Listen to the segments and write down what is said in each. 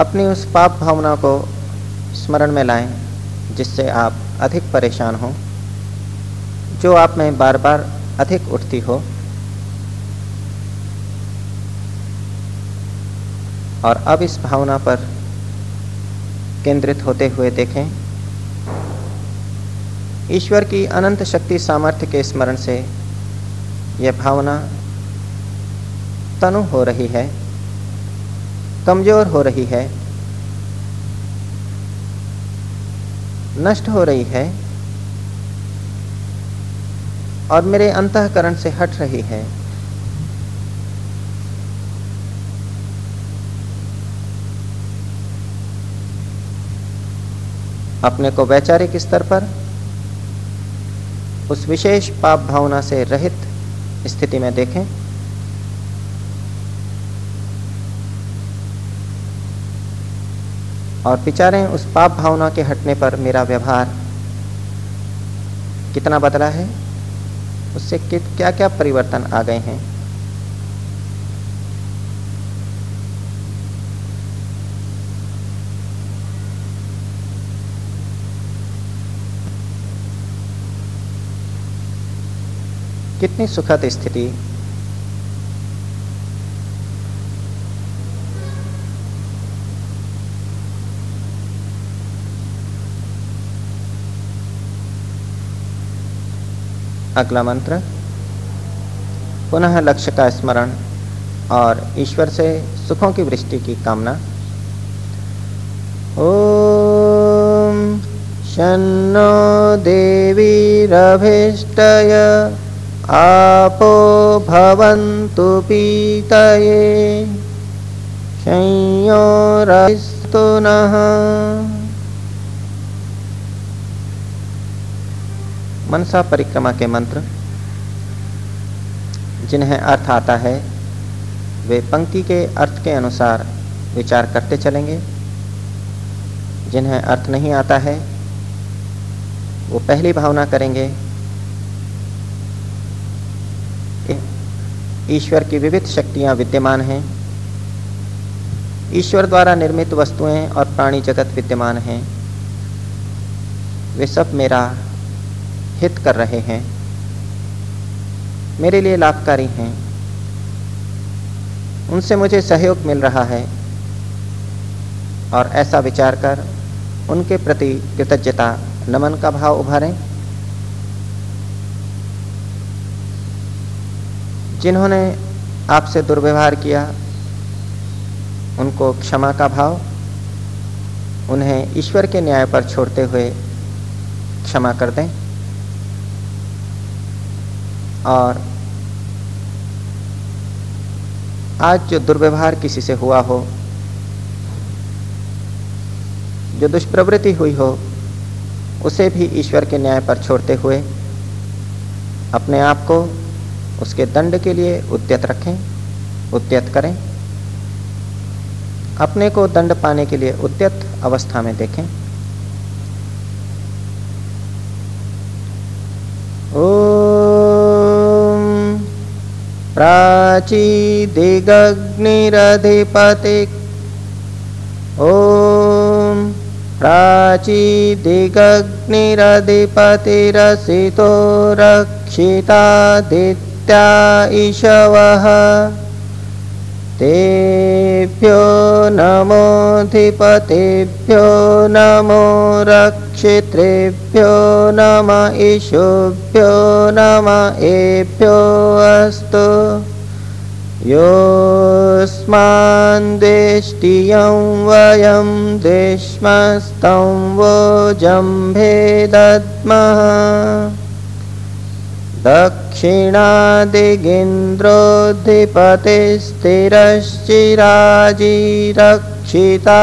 अपनी उस पाप भावना को स्मरण में लाएँ, जिससे आप अधिक परेशान हों। जो आप में बार बार अधिक उठती हो और अब इस भावना पर केंद्रित होते हुए देखें, ईश्वर की अनंत शक्ति सामर्थ्य के स्मरण से यह भावना तनु हो रही है। कमज़ोर हो रही है। नष्ट हो रही है और मेरे अंतकरण से हट रही है। अपने को वैचारिक स्तर पर, उस विशेष पाप भावना से रहित स्थिति में देखें। और विचारें उस पाप भावना के हटने पर मेरा व्यवहार कितना बदला है? उससे क्या क्या परिवर्तन आ गए हैं? कितनी सुखद स्थिति अगला मंत्र। पुनः लक्ष्य का स्मरण और ईश्वर से सुखों की वृष्टि की कामना। ओम शन्नो देवी रभिष्टय, आपो भवन्तु पीतये संयोरस्तु नः। मनसा परिक्रमा के मंत्र, जिन्हें अर्थ आता है, वे पंक्ति के अर्थ के अनुसार विचार करते चलेंगे। जिन्हें अर्थ नहीं आता है, वो पहली भावना करेंगे ईश्वर की विविध शक्तियाँ विद्यमान हैं। ईश्वर द्वारा निर्मित वस्तुएँ और प्राणी जगत विद्यमान हैं। वे सब मेरा हित कर रहे हैं। मेरे लिए लाभकारी हैं। उनसे मुझे सहयोग मिल रहा है। और ऐसा विचार कर उनके प्रति कृतज्ञता, नमन का भाव उभारें। जिन्होंने आपसे दुर्व्यवहार किया, उनको क्षमा का भाव, उन्हें ईश्वर के न्याय पर छोड़ते हुए क्षमा कर दें। और आज जो दुर्व्यवहार किसी से हुआ हो, जो दुष्प्रवृत्ति हुई हो, उसे भी ईश्वर के न्याय पर छोड़ते हुए अपने आप को उसके दंड के लिए उद्यत रखें, उद्यत करें। अपने को दंड पाने के लिए उद्यत अवस्था में देखें। प्राचीदिगग्निरधिपति। ॐ प्राचीदिगग्निरधिपतिरसितो रक्षितादित्या इषवः तेभ्यो नमोऽधिपतेभ्यो नमो रक्षित्रेभ्यो नम ईशुभ्यो नम एभ्यो अस्तु योऽस्मान्देष्टियं वयं देश्मस्तं वो जम्भे दद्मः दक्षिणादिगिन्द्रोऽधिपतिस्थिरश्चिराजीरक्षिता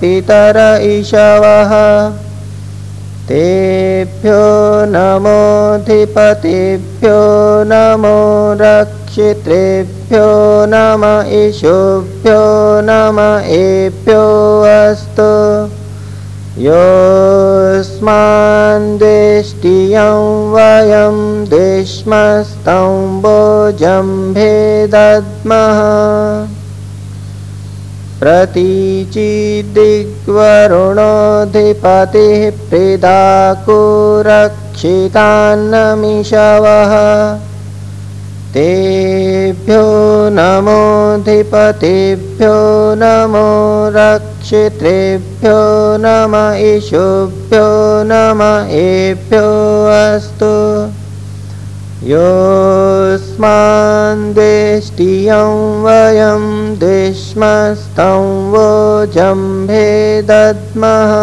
पितर इषवः तेभ्यो नमोऽधिपतिभ्यो नमो रक्षित्रेभ्यो नम इषुभ्यो नम एभ्यो अस्तु योऽस्मान् देष्टियं वयं दे॒ष्मस्तं भोजं भे दद्मः प्रतीचिदिग्वरुणोधिपतिः प्रिदाकुरक्षितान्न मिषवः तेभ्यो नमोऽधिपतिभ्यो नमो रक्षित्रेभ्यो नम ईशुभ्यो नम एभ्यो अस्तु योऽस्मान्द्वेष्टियं वयं द्विष्मस्तं वो जम्भे दद्मः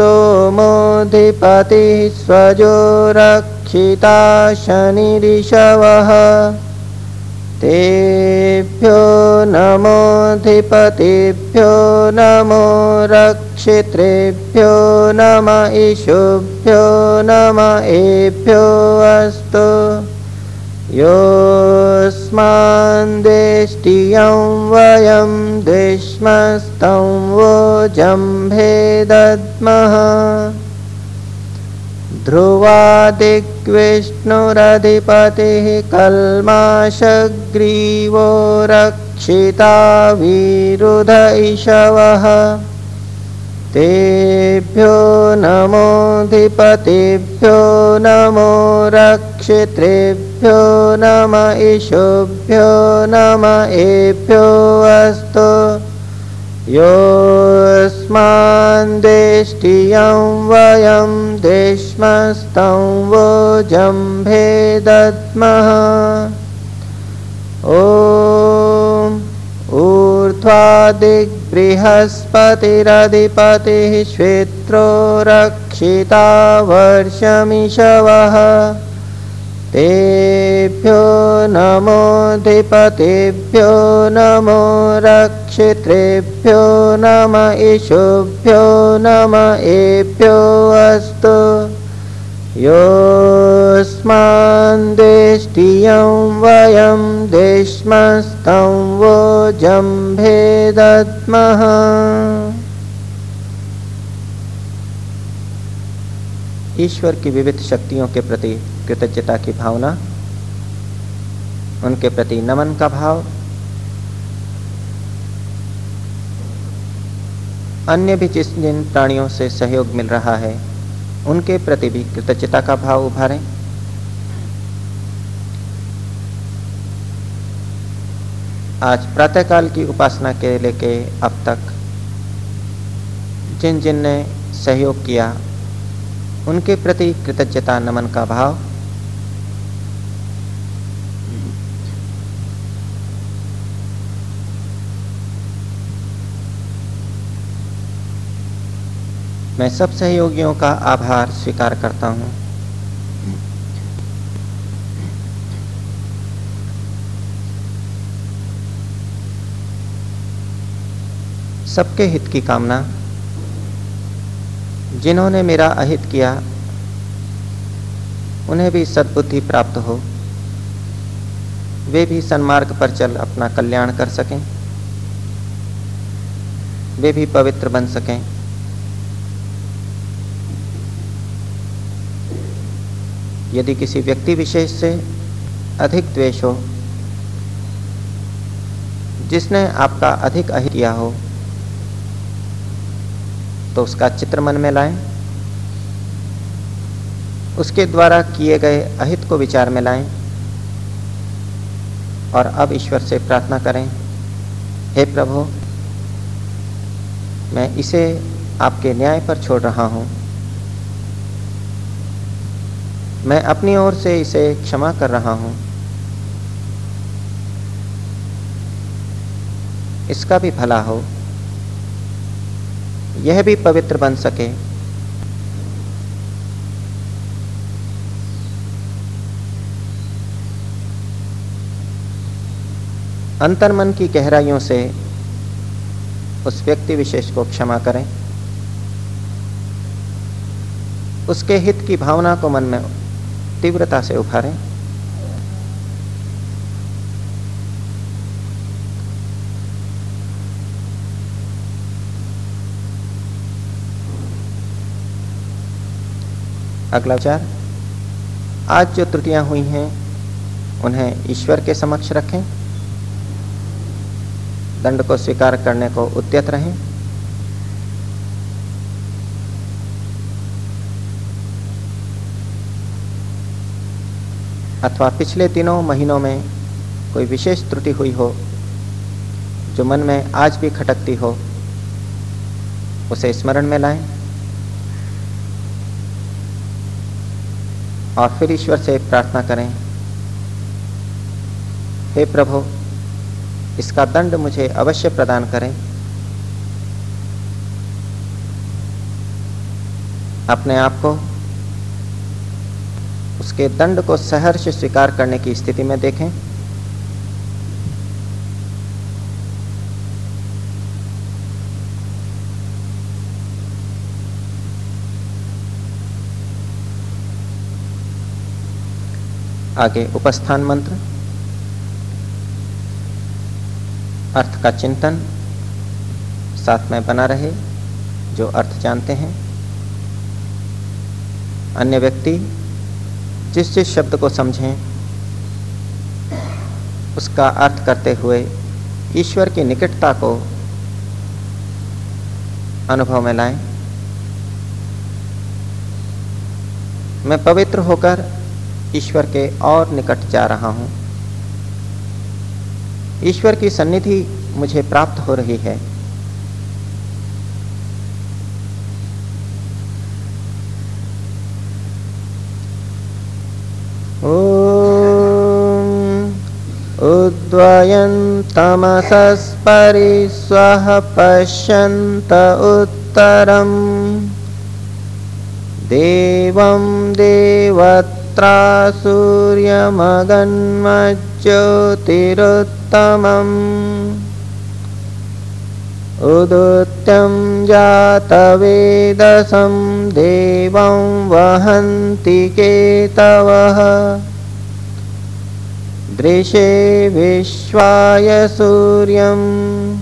उदीचिदिक्सोमोऽधिपतिः स्वजो रक्षिता शनिरिषवः। तेभ्यो नमोऽधिपतिभ्यो नमो रक्षित्रेभ्यो नम ईशुभ्यो नम एभ्यो अस्तु योऽस्मान्द्वेष्टियं वयं द्विष्मस्तं वो जम्भे दद्मः ध्रुवादिग्विष्णुरधिपतिः कल्माशग्रीवो रक्षिता विरुध इषवः तेभ्यो नमोऽधिपतिभ्यो नमो रक्षित्रेभ्यो नम ईशुभ्यो नम एभ्यो अस्तु। योऽस्मान्द्वेष्टियं वयं देष्मस्तं वो जम्भे दद्मः ॐ ऊर्ध्वादिग्बृहस्पतिरधिपतिः श्वेत्रो रक्षिता वर्षमिषवः तेभ्यो नमोऽधिपतिभ्यो नमो रक्षित्रेभ्यो नम ईशुभ्यो नम एभ्यो अस्तु योऽस्मान्द्वेष्टियं वयं देष्मस्तं वो जम्भे दद्मः ईश्वर की विविध शक्तियों के प्रति कृतज्ञता की भावना, उनके प्रति नमन का भाव, अन्य भी जिस जिन प्राणियों से सहयोग मिल रहा है उनके प्रति भी कृतज्ञता का भाव उभारें। आज प्रातःकाल की उपासना के लेके अब तक जिन जिन ने सहयोग किया, उनके प्रति कृतज्ञता नमन का भाव मैं सब सहयोगियों का आभार स्वीकार करता हूँ। सबके हित की कामना। जिन्होंने मेरा अहित किया, उन्हें भी सद्बुद्धि प्राप्त हो। वे भी सन्मार्ग पर चल अपना कल्याण कर सकें। वे भी पवित्र बन सकें। यदि किसी व्यक्ति विशेष से अधिक द्वेष हो, जिसने आपका अधिक अहित किया हो तो उसका चित्र मन में लाएँ। उसके द्वारा किए गए अहित को विचार में लाएँ और अब ईश्वर से प्रार्थना करें, हे प्रभु, मैं इसे आपके न्याय पर छोड़ रहा हूँ। मैं अपनी ओर से इसे क्षमा कर रहा हूँ। इसका भी भला हो। यह भी पवित्र बन सके। अंतर्मन की गहराइयों से उस व्यक्ति विशेष को क्षमा करें। उसके हित की भावना को मन में तीव्रता से उभारें अगला विचार, आज जो त्रुटियाँ हुई हैं, उन्हें ईश्वर के समक्ष रखें। दंड को स्वीकार करने को उद्यत रहें। अथवा पिछले तीनों महीनों में कोई विशेष त्रुटि हुई हो, जो मन में आज भी खटकती हो, उसे स्मरण में लाएँ। और फिर ईश्वर से प्रार्थना करें, हे प्रभु, इसका दंड मुझे अवश्य प्रदान करें। अपने आप को उसके दंड को सहर्ष स्वीकार करने की स्थिति में देखें। आगे उपस्थान मंत्र। अर्थ का चिंतन साथ में बना रहे, जो अर्थ जानते हैं। अन्य व्यक्ति जिस जिस शब्द को समझें, उसका अर्थ करते हुए ईश्वर की निकटता को अनुभव में लाएँ। मैं पवित्र होकर ईश्वर के और निकट जा रहा हूँ। ईश्वर की सन्निधि मुझे प्राप्त हो रही है। उद्वयन्तमसस्परि स्वः पश्यन्त उत्तरम्। देवं देवत् तत्रा सूर्यमगन्मज्योतिरुत्तमम्। उदुत्यं जातवेदसं देवं वहन्ति केतवः दृशे विश्वाय सूर्यम्।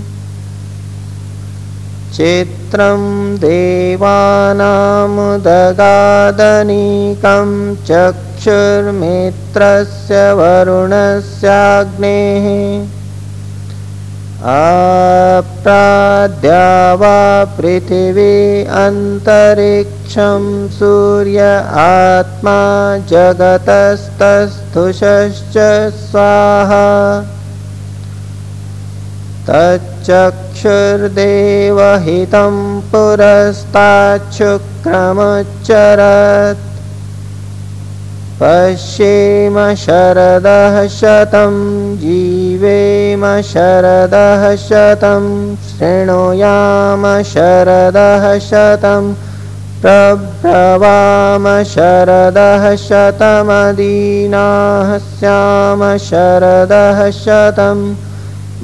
चित्रं देवानामुदगादनीकं चक्षुर्मित्रस्य वरुणस्याग्नेः अप्राद्या वा पृथिवी अन्तरिक्षं सूर्य आत्मा जगतस्तस्थुषश्च स्वाहा। तच्चक्षुर्देवहितं पुरस्ताच्छुक्रमुच्चरत् पश्येम शरदः शतं जीवेम शरदः शतं शृणुयाम शरदः शतं प्रभ्रवाम शरदः शतमदीनाः स्याम शरदः शतम्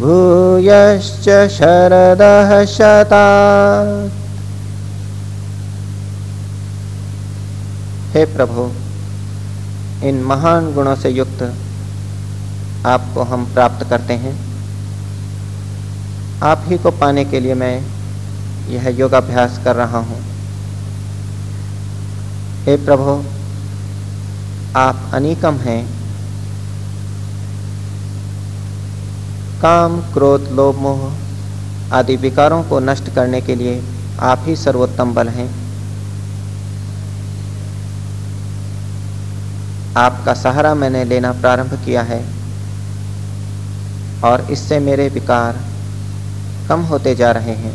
भूयश्च शरदः शता। हे प्रभु इन महान गुणों से युक्त आपको हम प्राप्त करते हैं। आप ही को पाने के लिए मैं यह योगाभ्यास कर रहा हूँ। हे प्रभु, आप अनीकम हैं। काम, क्रोध, लोभ, मोह आदि विकारों को नष्ट करने के लिए आप ही सर्वोत्तम बल हैं। आपका सहारा मैंने लेना प्रारंभ किया है, और इससे मेरे विकार कम होते जा रहे हैं।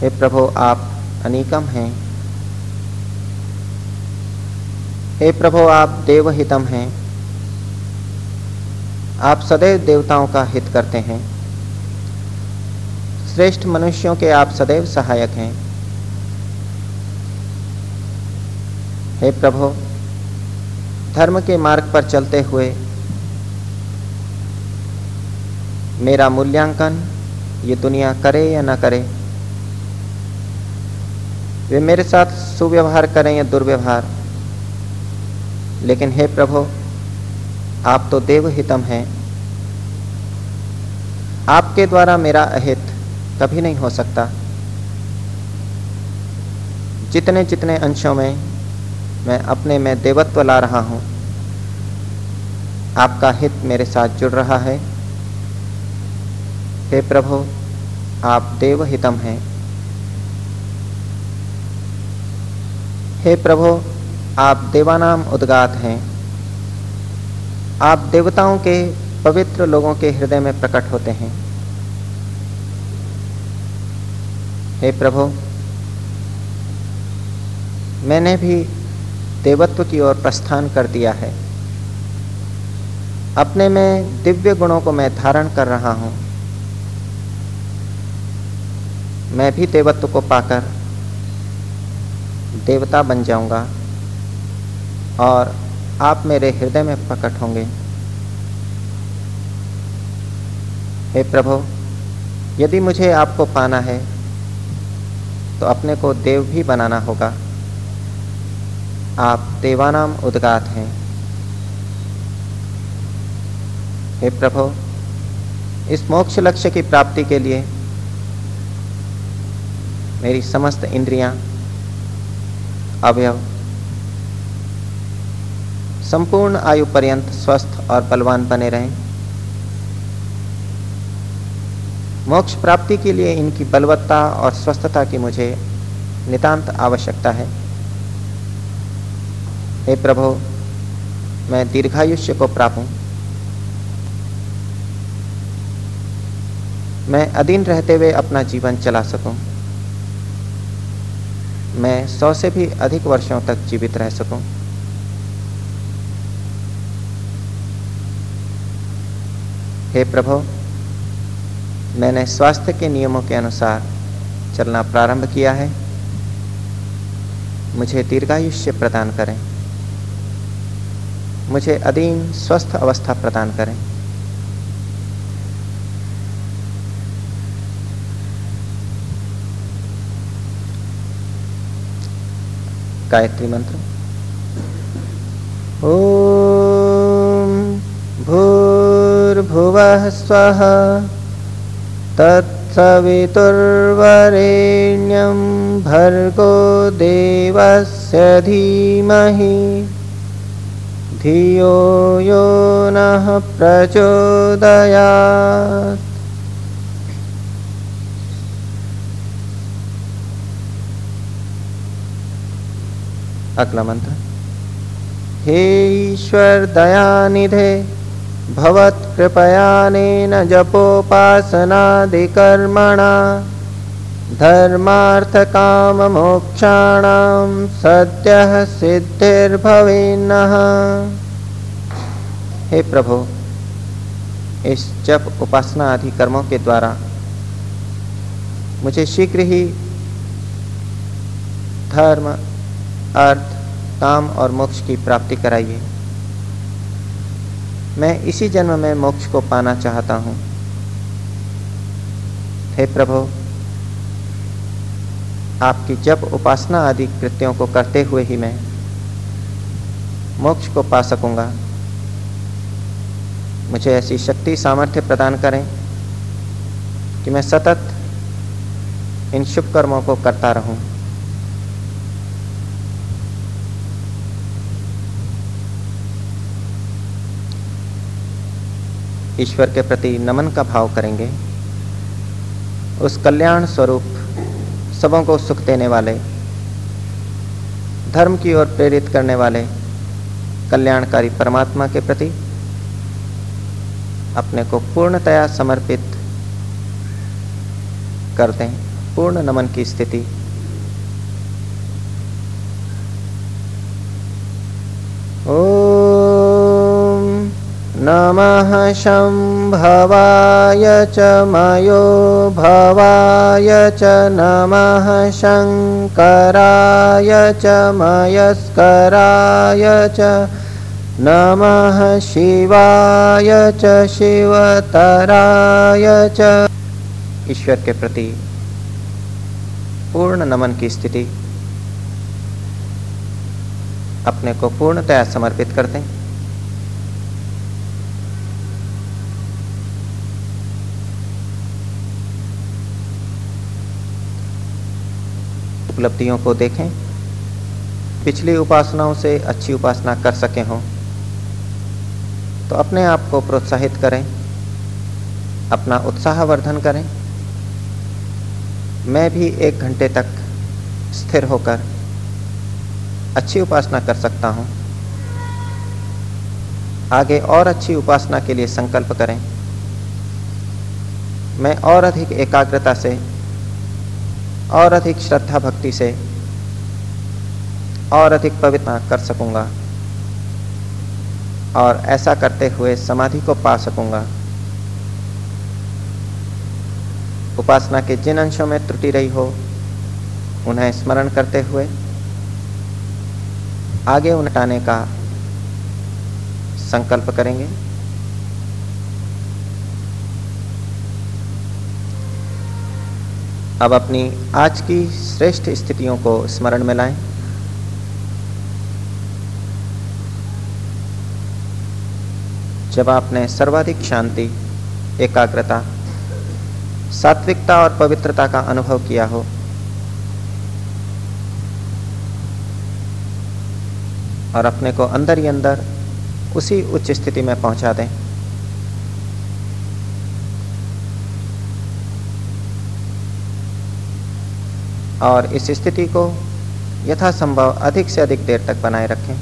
हे प्रभु, आप अनीकम हैं। हे प्रभु, आप देवहितम हैं। आप सदैव देवताओं का हित करते हैं। श्रेष्ठ मनुष्यों के आप सदैव सहायक हैं। हे प्रभु, धर्म के मार्ग पर चलते हुए मेरा मूल्यांकन ये दुनिया करे या ना करे, वे मेरे साथ सुव्यवहार करें या दुर्व्यवहार। लेकिन हे प्रभु, आप तो देवहितम हैं। आपके द्वारा मेरा अहित कभी नहीं हो सकता। जितने जितने अंशों में मैं अपने में देवत्व ला रहा हूँ। आपका हित मेरे साथ जुड़ रहा है। हे प्रभु, आप देवहितम हैं। हे प्रभु, आप देवानाम उद्गात हैं। आप देवताओं के पवित्र लोगों के हृदय में प्रकट होते हैं। हे प्रभु, मैंने भी देवत्व की ओर प्रस्थान कर दिया है। अपने में दिव्य गुणों को मैं धारण कर रहा हूँ। मैं भी देवत्व को पाकर देवता बन जाऊँगा और आप मेरे हृदय में प्रकट होंगे। हे प्रभु, यदि मुझे आपको पाना है तो अपने को देव भी बनाना होगा। आप देवानाम उद्गात हैं। हे प्रभु, इस मोक्ष लक्ष्य की प्राप्ति के लिए मेरी समस्त इंद्रियाँ अवयव, संपूर्ण आयु पर्यंत स्वस्थ और बलवान बने रहें। मोक्ष प्राप्ति के लिए इनकी बलवत्ता और स्वस्थता की मुझे नितांत आवश्यकता है। हे प्रभु, मैं दीर्घायुष्य को प्राप्त हूँ। मैं अधीन रहते हुए अपना जीवन चला सकूँ। मैं सौ से भी अधिक वर्षों तक जीवित रह सकूँ। हे प्रभु, मैंने स्वास्थ्य के नियमों के अनुसार चलना प्रारंभ किया है। मुझे दीर्घायुष्य प्रदान करें। मुझे अधीन स्वस्थ अवस्था प्रदान करें। गायत्री मंत्र। ओम भूर्भुव स्व तत्सवितुर्वरेण्यं भर्गो देवस्य धीमहि। धियो यो नः प्रचोदयात्। अगला मंत्र हे ईश्वर दयानिधे भवत्कृपयानेन जपोपासनादिकर्मणा धर्मार्थकाममोक्षाणां सद्यः सिद्धिर्भवेन्नः। हे प्रभु, इस जप उपासना आदि कर्मों के द्वारा मुझे शीघ्र ही धर्म, अर्थ, काम और मोक्ष की प्राप्ति कराइए। मैं इसी जन्म में मोक्ष को पाना चाहता हूँ। हे प्रभु आपकी जब उपासना आदि कृत्यों को करते हुए ही मैं मोक्ष को पा सकूँगा। मुझे ऐसी शक्ति सामर्थ्य प्रदान करें कि मैं सतत इन शुभ कर्मों को करता रहूँ। ईश्वर के प्रति नमन का भाव करेंगे। उस कल्याण स्वरूप सबों को सुख देने वाले, धर्म की ओर प्रेरित करने वाले, कल्याणकारी परमात्मा के प्रति अपने को पूर्णतया समर्पित करते दें, पूर्ण नमन की स्थिति नमः शम्भवाय च मयो भवाय च नमः शङ्कराय च मयस्कराय च नमः शिवाय च शिवतराय च। ईश्वर के प्रति पूर्ण नमन की स्थिति अपने को पूर्णतया समर्पित करते हैं। उपलब्धियों को देखें। पिछली उपासनाओं से अच्छी उपासना कर सके हों। तो अपने आप को प्रोत्साहित करें। अपना उत्साहवर्धन करें। मैं भी एक घंटे तक स्थिर होकर अच्छी उपासना कर सकता हूँ। आगे और अच्छी उपासना के लिए संकल्प करें। मैं और अधिक एकाग्रता से और अधिक श्रद्धा भक्ति से और अधिक पवित्र कर सकूँगा। और ऐसा करते हुए समाधि को पा सकूँगा। उपासना के जिन अंशों में त्रुटि रही हो, उन्हें स्मरण करते हुए आगे उलटाने का संकल्प करेंगे। अब अपनी आज की श्रेष्ठ स्थितियों को स्मरण में लाएँ। जब आपने सर्वाधिक शांति, एकाग्रता, सात्विकता और पवित्रता का अनुभव किया हो, और अपने को अंदर ही अंदर उसी उच्च स्थिति में पहुँचा दें। और इस स्थिति को यथासंभव अधिक से अधिक देर तक बनाए रखें।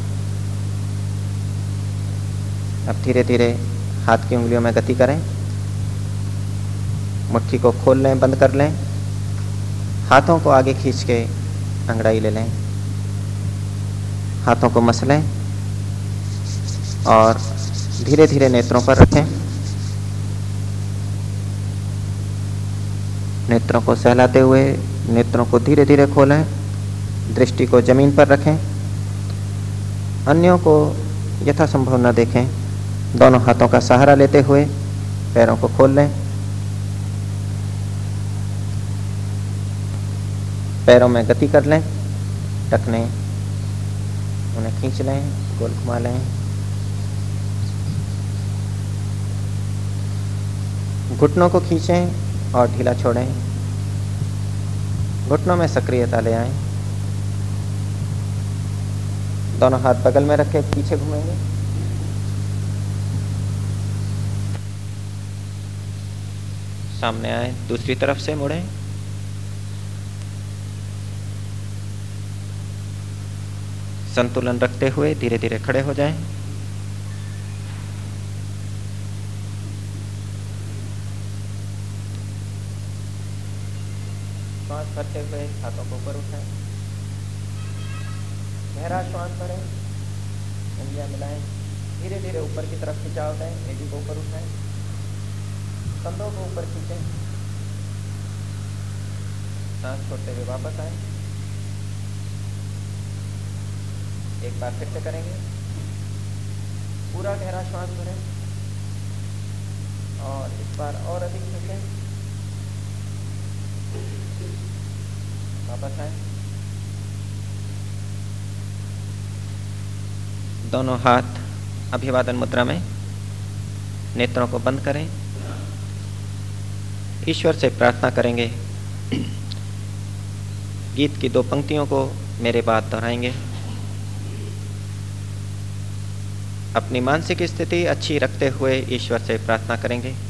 अब धीरे धीरे हाथ की उंगलियों में गति करें। मुट्ठी को खोल लें, बंद कर लें। हाथों को आगे खींच के अंगड़ाई ले लें। हाथों को मसलें और धीरे धीरे नेत्रों पर रखें। नेत्रों को सहलाते हुए नेत्रों को धीरे धीरे खोलें, दृष्टि को ज़मीन पर रखें, अन्यों को यथासंभव न देखें। दोनों हाथों का सहारा लेते हुए पैरों को खोल लें। पैरों में गति कर लें टकने उन्हें खींच लें, गोल घुमा लें। घुटनों को खींचें और ढीला छोड़ें। घुटनों में सक्रियता ले आए। दोनों हाथ बगल में रखे, पीछे घूमेंगे सामने आए, दूसरी तरफ़ से मुड़े। संतुलन रखते हुए धीरे धीरे खड़े हो जाएँ। भरते हुए हाथों को ऊपर उठाएँ। गहरा श्वास भरें उंगलियाँ मिलाएँ धीरे धीरे ऊपर की तरफ़ खिंचाव दें एडी को ऊपर उठाएँ। कंधों को ऊपर खींचें। सांस छोड़ते हुए वापस आए। एक बार फिर से करेंगे। पूरा गहरा श्वास भरें और इस और अधिक खींचें वापस आए। दोनों हाथ अभिवादन मुद्रा में नेत्रों को बंद करें। ईश्वर से प्रार्थना करेंगे। गीत की दो पंक्तियों को मेरे बाद दोहराएँगे। अपनी मानसिक स्थिति अच्छी रखते हुए ईश्वर से प्रार्थना करेंगे।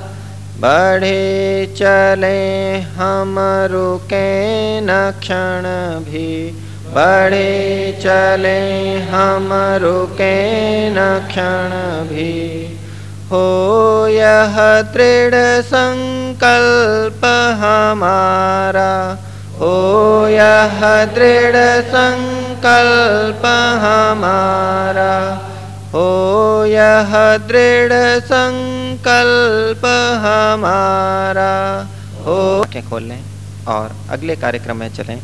बढ़े चले हम, रुके न क्षण भी। बढ़े चले हम, रुके न क्षण भी। हो यह दृढ़ संकल्प हमारा। हो यह दृढ़ संकल्प हमारा। हो यह दृढ़ संकल्प हमारा। हो खोल लें और अगले कार्यक्रम में चलें।